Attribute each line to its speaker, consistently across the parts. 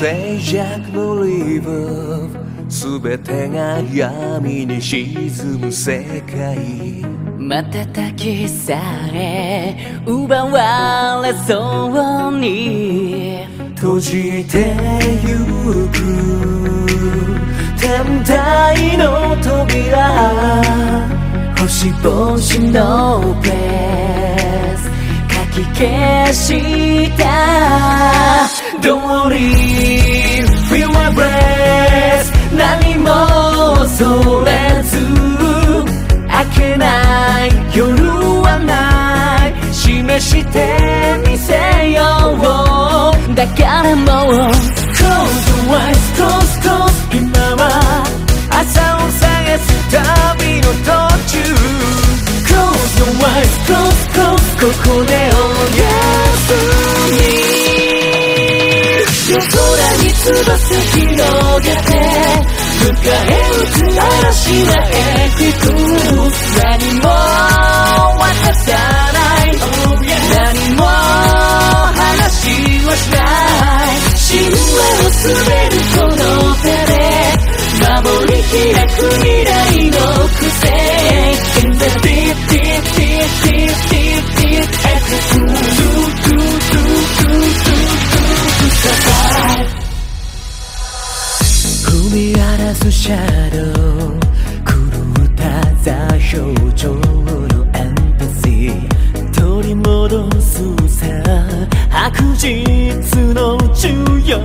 Speaker 1: 静寂のリブ全てが闇に沈む世界
Speaker 2: 瞬きさえ奪われそうに
Speaker 1: 閉じてゆく天体の扉
Speaker 2: 星々のペース書き消した
Speaker 1: Don't worry, feel my breath 何も恐れず明けない夜はない示してみせよう
Speaker 2: だからもう
Speaker 1: Close your eyes, close, close 今は朝を探す旅の途中 Close your eyes, close, close ここで翼広げて迎え撃つ嵐はエピク何も渡さない何も話はしない神話を滑るこの手で守り開く未来の癖 In the み荒らすシャドウ狂った座表情のエンパシー取り戻すさ白日の重要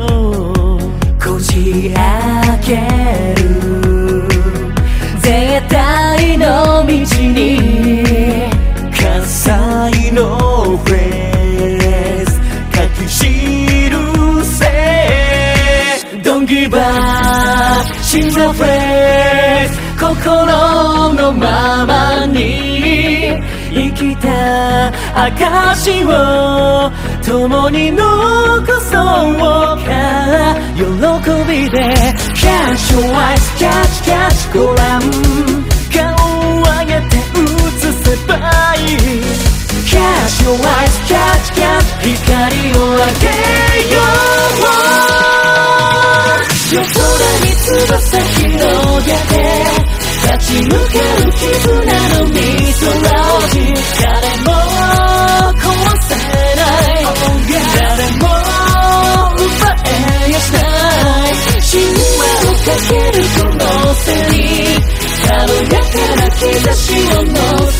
Speaker 1: こじ開ける。絶対の道に火災のフレーズ書き記せ Don't give up 心臓フレーズ心のままに生きた証を共に残そうか喜びで Catch your eyes, catch, catch 翼広げて立ち向かう絆のミソラジ誰も壊せない。誰も奪えやしない神話をかけるこの背に軽やかな兆しを乗せ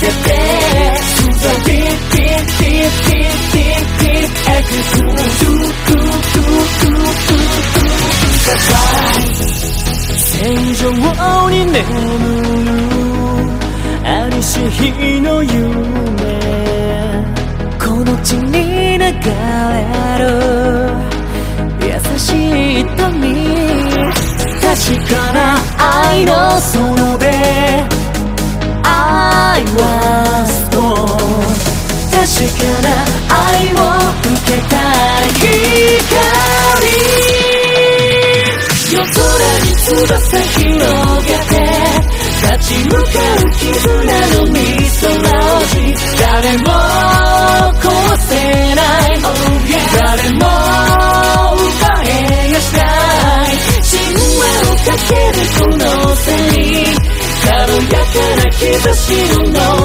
Speaker 1: 戦場に眠るありし日の夢この地に流れる優しい瞳確かな愛の園で I was born 確かな愛を受けたい光夜空に翼広立ち向かう絆のミソラオジ誰も壊せない。誰も奪えやしない。神話をかけるこの背に。軽やかな日差しを